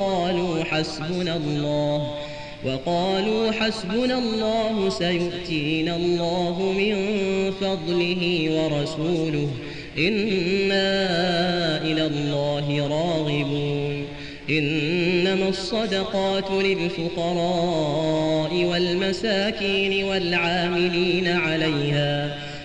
وقالوا حسبنا الله وقالوا حسبنا الله سيؤتينا الله من فضله ورسوله إنا إلى الله راغبون. إنما الصدقات للفقراء والمساكين والعاملين عليها